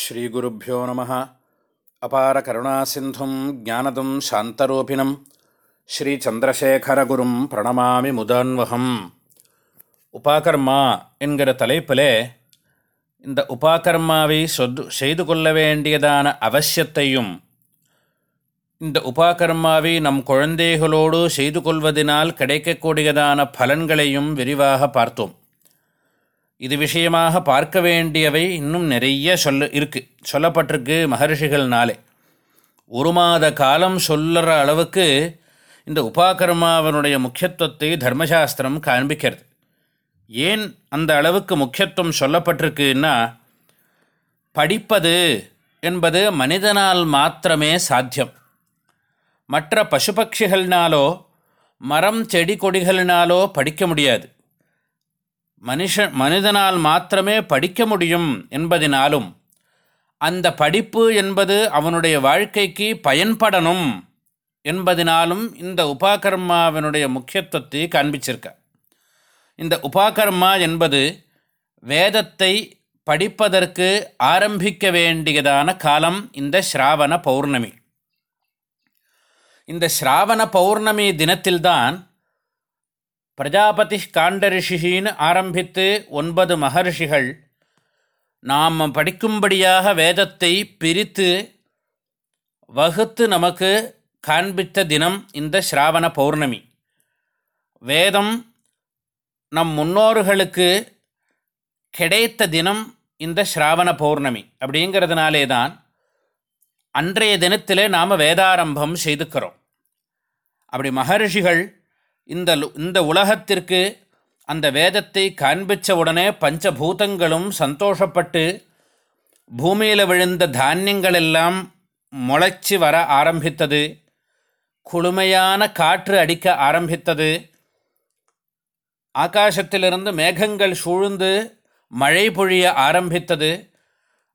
ஸ்ரீகுருப்போ நம. அபார கருணாசிந்தும் ஜானதும் சாந்தரூபிணம். ஸ்ரீச்சந்திரசேகரகுரும் பிரணமாமி முதான்வகம். உபாகர்மா என்கிற தலைப்பிலே இந்த உபாகர்மாவை சொத்து செய்து கொள்ள வேண்டியதான அவசியத்தையும் இந்த உபாகர்மாவை நம் குழந்தைகளோடு செய்து கொள்வதனால் கிடைக்கக்கூடியதான பலன்களையும் விரிவாக பார்த்தோம். இது விஷயமாக பார்க்க வேண்டியவை இன்னும் நிறைய சொல்ல இருக்கு. சொல்லப்பட்டிருக்கு மகர்ஷிகள்னாலே. ஒரு மாத காலம் சொல்லுற அளவுக்கு இந்த உபாகர்மாவனுடைய முக்கியத்துவத்தை தர்மசாஸ்திரம் காண்பிக்கிறது. ஏன் அந்த அளவுக்கு முக்கியத்துவம் சொல்லப்பட்டிருக்குன்னா படிப்பது என்பது மனிதனால் மாத்திரமே சாத்தியம். மற்ற பசுபக்ஷிகள்னாலோ மரம் செடி கொடிகளினாலோ படிக்க முடியாது. மனுஷ மனிதனால் மாத்திரமே படிக்க முடியும் என்பதினாலும் அந்த படிப்பு என்பது அவனுடைய வாழ்க்கைக்கு பயன்படணும் என்பதினாலும் இந்த உபாகர்மாவினுடைய முக்கியத்துவத்தை காண்பிச்சிருக்க. இந்த உபாகர்மா என்பது வேதத்தை படிப்பதற்கு ஆரம்பிக்க வேண்டியதான காலம் இந்த ஸ்ராவண பௌர்ணமி. இந்த ஸ்ராவண பௌர்ணமி தினத்தில்தான் பிரஜாபதி காண்டரிஷின்னு ஆரம்பித்து ஒன்பது மகர்ஷிகள் நாம் படிக்கும்படியாக வேதத்தை பிரித்து வகுத்து நமக்கு காண்பித்த தினம் இந்த ஸ்ராவண பௌர்ணமி. வேதம் நம் முன்னோர்களுக்கு கிடைத்த தினம் இந்த ஸ்ராவண பௌர்ணமி அப்படிங்கிறதுனாலே தான் அன்றைய தினத்திலே நாம் வேதாரம்பம் செய்துக்கிறோம். அப்படி மகர்ஷிகள் இந்த இந்த உலகத்திற்கு அந்த வேதத்தை காண்பித்த உடனே பஞ்சபூதங்களும் சந்தோஷப்பட்டு பூமியில் விழுந்த தானியங்கள் எல்லாம் முளைச்சி வர ஆரம்பித்தது. குளுமையான காற்று அடிக்க ஆரம்பித்தது. ஆகாசத்திலிருந்து மேகங்கள் சூழ்ந்து மழை பொழிய ஆரம்பித்தது.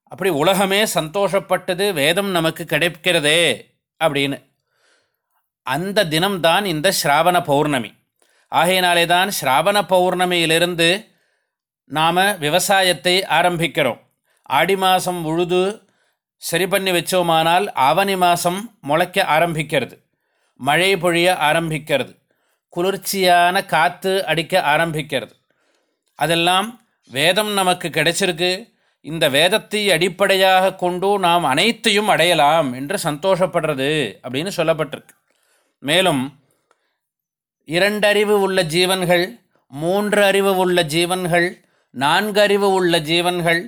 அப்படி உலகமே சந்தோஷப்பட்டது வேதம் நமக்கு கிடைக்கிறதே அப்படின்னு. அந்த தினம்தான் இந்த ஸ்ராவண பௌர்ணமி. ஆகையினாலே தான் ஸ்ராவண பௌர்ணமியிலிருந்து நாம் விவசாயத்தை ஆரம்பிக்கிறோம். ஆடி மாதம் உழுது சரி பண்ணி வச்சோமானால் ஆவணி மாதம் முளைக்க ஆரம்பிக்கிறது. மழை பொழிய ஆரம்பிக்கிறது. குளிர்ச்சியான காற்று அடிக்க ஆரம்பிக்கிறது. அதெல்லாம் வேதம் நமக்கு கிடைச்சிருக்கு. இந்த வேதத்தை அடிப்படையாக கொண்டு நாம் அனைத்தையும் அடையலாம் என்று சந்தோஷப்படுறது அப்படின்னு சொல்லப்பட்டிருக்கு. மேலும் இரண்டறிவு உள்ள ஜீவன்கள் மூன்று அறிவு உள்ள ஜீவன்கள் நான்கறிவு உள்ள ஜீவன்கள்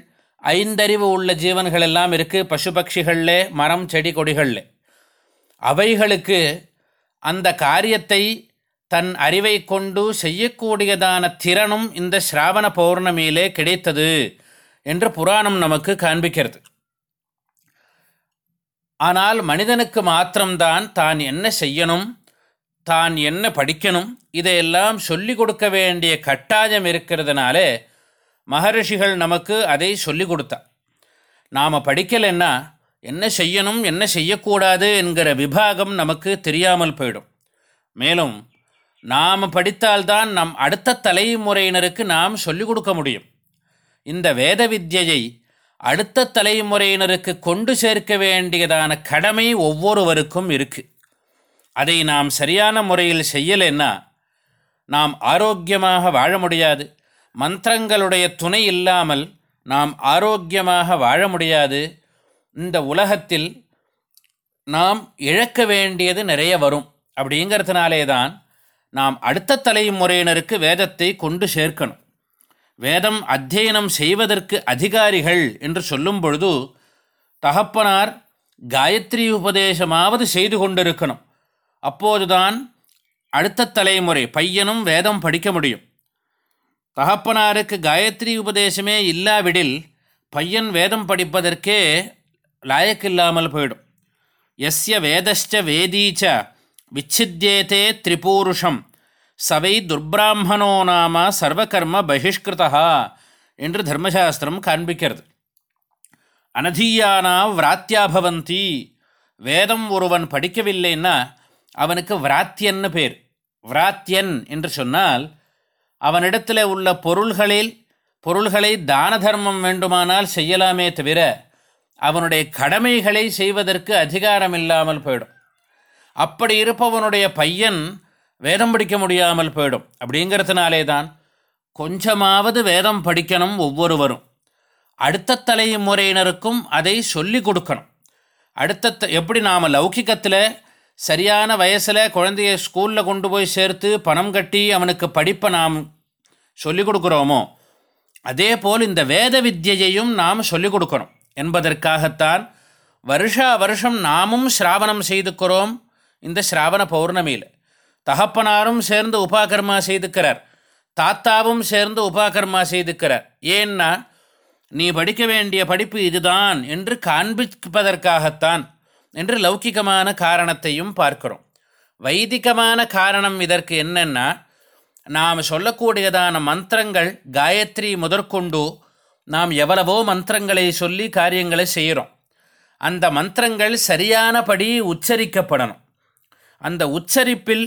ஐந்தறிவு உள்ள ஜீவன்கள் எல்லாம் இருக்குது பசு பட்சிகளில் மரம் செடி கொடிகளில். அவைகளுக்கு அந்த காரியத்தை தன் அறிவை கொண்டு செய்யக்கூடியதான திறனும் இந்த ஸ்ராவண பௌர்ணமியிலே கிடைத்தது என்று புராணம் நமக்கு காண்பிக்கிறது. ஆனால் மனிதனுக்கு மாத்திரம்தான் தான் என்ன செய்யணும் தான் என்ன படிக்கணும் இதையெல்லாம் சொல்லி கொடுக்க வேண்டிய கட்டாயம் இருக்கிறதுனாலே மகரிஷிகள் நமக்கு அதை சொல்லி கொடுத்தா. நாம் படிக்கலைன்னா என்ன செய்யணும் என்ன செய்யக்கூடாது என்கிற விபாகம் நமக்கு தெரியாமல் போயிடும். மேலும் நாம் படித்தால்தான் நம் அடுத்த தலைமுறையினருக்கு நாம் சொல்லிக் கொடுக்க முடியும். இந்த வேத வித்யை அடுத்த தலைமுறையினருக்கு கொண்டு சேர்க்க வேண்டியதான கடமை ஒவ்வொருவருக்கும் இருக்குது அதை நாம் சரியான முறையில் செய்யலைன்னா நாம் ஆரோக்கியமாக வாழ முடியாது. மந்திரங்களுடைய துணை இல்லாமல் நாம் ஆரோக்கியமாக வாழ முடியாது. இந்த உலகத்தில் நாம் இழக்க வேண்டியது நிறைய வரும். அப்படிங்கிறதுனாலே தான் நாம் அடுத்த தலைமுறையினருக்கு வேதத்தை கொண்டு சேர்க்கணும். வேதம் அத்தியனம் செய்வதற்கு அதிகாரிகள் என்று சொல்லும் பொழுது தகப்பனார் காயத்ரி உபதேசமாவது செய்து கொண்டிருக்கணும். அப்போதுதான் அடுத்த தலைமுறை பையனும் வேதம் படிக்க முடியும். தகப்பனாருக்கு காயத்ரி உபதேசமே இல்லாவிடில் பையன் வேதம் படிப்பதற்கே லாயக்கில்லாமல் போயிடும். எஸ்ய வேதச்ச வேதீச்ச விச்சித்தியேதே திரிபூருஷம் சவை துர்பிராமணோ நாம சர்வகர்ம பகிஷ்கிருதா என்று தர்மசாஸ்திரம் காண்பிக்கிறது. அனதீயானா விராத்தியாபவந்தி வேதம் ஒருவன் படிக்கவில்லைன்னா அவனுக்கு விராத்தியன்னு பேர். விராத்தியன் என்று சொன்னால் அவனிடத்தில் உள்ள பொருள்களில் பொருள்களை தான தர்மம் வேண்டுமானால் செய்யலாமே தவிர அவனுடைய கடமைகளை செய்வதற்கு அதிகாரம் இல்லாமல் போயிடும். அப்படி இருப்பவனுடைய பையன் வேதம் படிக்க முடியாமல் போயிடும். அப்படிங்கிறதுனாலே தான் கொஞ்சமாவது வேதம் படிக்கணும் ஒவ்வொருவரும். அடுத்த தலைமுறையினருக்கும் அதை சொல்லி கொடுக்கணும். அடுத்த த- எப்படி நாம் லௌகிக்கத்தில் சரியான வயசில் குழந்தைய ஸ்கூலில் கொண்டு போய் சேர்த்து பணம் கட்டி அவனுக்கு படிப்பை நாம் சொல்லிக் கொடுக்குறோமோ அதே போல் இந்த வேத வித்தியையும் நாம் சொல்லிக் கொடுக்கணும். என்பதற்காகத்தான் வருஷா வருஷம் நாமும் சிராவணம் செய்துக்கிறோம் இந்த சிராவண பௌர்ணமியில். தகப்பனாரும் சேர்ந்து உபாகர்மா செய்துக்கிறார். தாத்தாவும் சேர்ந்து உபாகர்மா செய்துக்கிறார். ஏன்னா நீ படிக்க வேண்டிய படிப்பு இதுதான் என்று காண்பிப்பதற்காகத்தான் என்று லௌகிகமான காரணத்தையும் பார்க்கிறோம். வைதிகமான காரணம் இதற்கு என்னென்னா நாம் சொல்லக்கூடியதான மந்திரங்கள் காயத்ரி முதற்கொண்டு நாம் எவ்வளவோ மந்திரங்களை சொல்லி காரியங்களை செய்கிறோம். அந்த மந்திரங்கள் சரியானபடி உச்சரிக்கப்படணும். அந்த உச்சரிப்பில்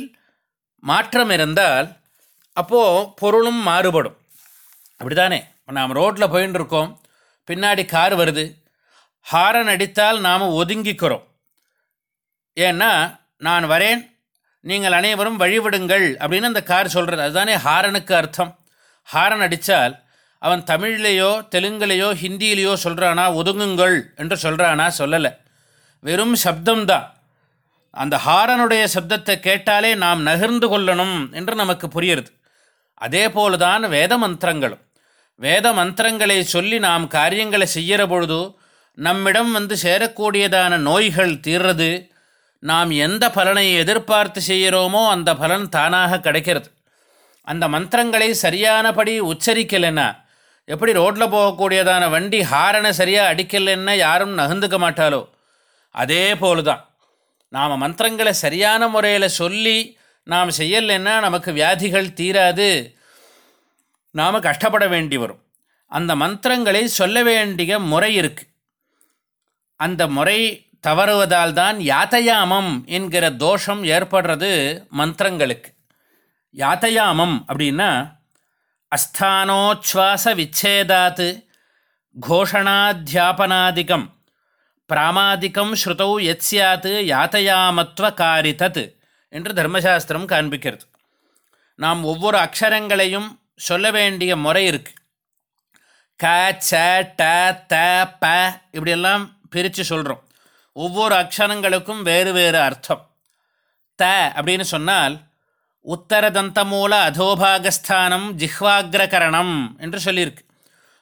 மாற்றம் இருந்தால் அப்போது பொருளும் மாறுபடும். அப்படிதானே நாம் ரோட்டில் போயின்னு இருக்கோம் பின்னாடி கார் வருது. ஹாரன் அடித்தால் நாம் ஒதுங்கிக்கிறோம். ஏன்னா நான் வரேன் நீங்கள் அனைவரும் வழிவிடுங்கள் அப்படின்னு அந்த கார் சொல்கிறது அதுதானே ஹாரனுக்கு அர்த்தம். ஹாரன் அடித்தால் அவன் தமிழ்லேயோ தெலுங்குலேயோ ஹிந்தியிலேயோ சொல்கிறானா ஒதுங்குங்கள் என்று சொல்கிறானா சொல்லலை. வெறும் சப்தம்தான். அந்த ஹாரனுடைய சப்தத்தை கேட்டாலே நாம் நகர்ந்து கொள்ளணும் என்று நமக்கு புரியுறது அதே போலதான் வேத மந்திரங்களும். வேத மந்திரங்களை சொல்லி நாம் காரியங்களை செய்கிற பொழுது நம்மிடம் வந்து சேரக்கூடியதான நோய்கள் தீர்றது நாம் எந்த பலனை எதிர்பார்த்து செய்கிறோமோ அந்த பலன் தானாக கிடைக்கிறது. அந்த மந்திரங்களை சரியானபடி உச்சரிக்கலைன்னா எப்படி ரோட்டில் போகக்கூடியதான வண்டி ஹாரனை சரியாக அடிக்கலைன்னா யாரும் நகர்ந்துக்க மாட்டாலோ அதே போல தான் நாம் மந்திரங்களை சரியான முறையில் சொல்லி நாம் செய்யலைன்னா நமக்கு வியாதிகள் தீராது. நாம் கஷ்டப்பட வேண்டி வரும். அந்த மந்திரங்களை சொல்ல வேண்டிய முறை இருக்குது அந்த முறை தவறுவதால் தான் யாத்தயாமம் என்கிற தோஷம் ஏற்படுறது மந்திரங்களுக்கு. யாத்தயாமம் அப்படின்னா அஸ்தானோச்வாச விச்சேதாத்து கோஷணாத்தியாபனாதிகம் பிராமாதிக்கம் ஸ்ருதௌ எத் சியாத்து யாத்தயாமத்வகாரி தத் என்று தர்மசாஸ்திரம் காண்பிக்கிறது. நாம் ஒவ்வொரு அக்ஷரங்களையும் சொல்ல வேண்டிய முறை இருக்கு. க ச ட த ப இப்படியெல்லாம் பிரித்து சொல்கிறோம் ஒவ்வொரு அக்ஷரங்களுக்கும் வேறு வேறு அர்த்தம். த அப்படின்னு சொன்னால் உத்தரதந்தமூல அதோபாகஸ்தானம் ஜிஹ்வாக்ரகரணம் என்று சொல்லியிருக்கு.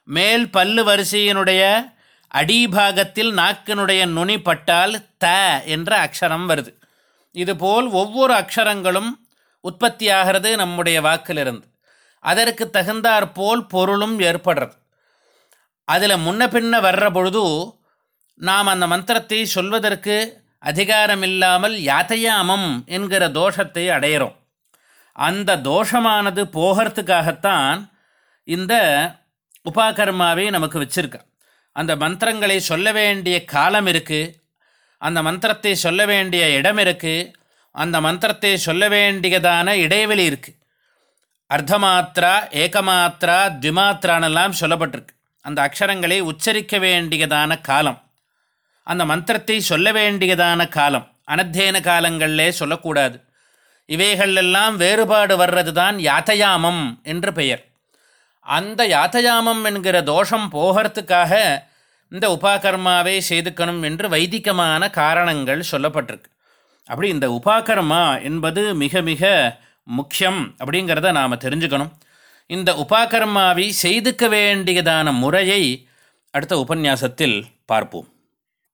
மேல் பல்லு வரிசையினுடைய அடிபாகத்தில் நாக்கினுடைய நுனி பட்டால் த என்ற அக்ஷரம் வருது. இதுபோல் ஒவ்வொரு அக்ஷரங்களும் உற்பத்தியாகிறது நம்முடைய வாக்கிலிருந்து. அதற்கு தகுந்தாற்போல் பொருளும் ஏற்படுறது. அதில் முன்ன பின்ன வர்ற பொழுது நாம் அந்த மந்திரத்தை சொல்வதற்கு அதிகாரமில்லாமல் யாத்தையாமம் என்கிற தோஷத்தை அடையிறோம். அந்த தோஷமானது போகிறதுக்காகத்தான் இந்த உபாகர்மாவை நமக்கு வச்சிருக்கா அந்த மந்திரங்களை சொல்ல வேண்டிய காலம் இருக்குது அந்த மந்திரத்தை சொல்ல வேண்டிய இடம் இருக்குது அந்த மந்திரத்தை சொல்ல வேண்டியதான இடைவெளி இருக்குது அர்த்தமாத்திரா ஏகமாத்திரா திமாத்திரானெல்லாம் சொல்லப்பட்டிருக்கு. அந்த அக்ஷரங்களை உச்சரிக்க வேண்டியதான காலம். அந்த மந்திரத்தை சொல்ல வேண்டியதான காலம். அனத்தியன காலங்களிலே சொல்லக்கூடாது. இவைகளெல்லாம் வேறுபாடு வர்றது தான் யாத்தயாமம் என்று பெயர். அந்த யாத்தயாமம் என்கிற தோஷம் போகிறதுக்காக இந்த உபாகர்மாவே செய்துக்கணும் என்று வைதிகமான காரணங்கள் சொல்லப்பட்டிருக்கு. அப்படி இந்த உபாகர்மா என்பது மிக மிக முக்கியம் அப்படிங்கிறத நாம் தெரிஞ்சுக்கணும். இந்த உபாகர்மாவை செய்துக்க வேண்டியதான முறையை அடுத்த உபன்யாசத்தில் பார்ப்போம்.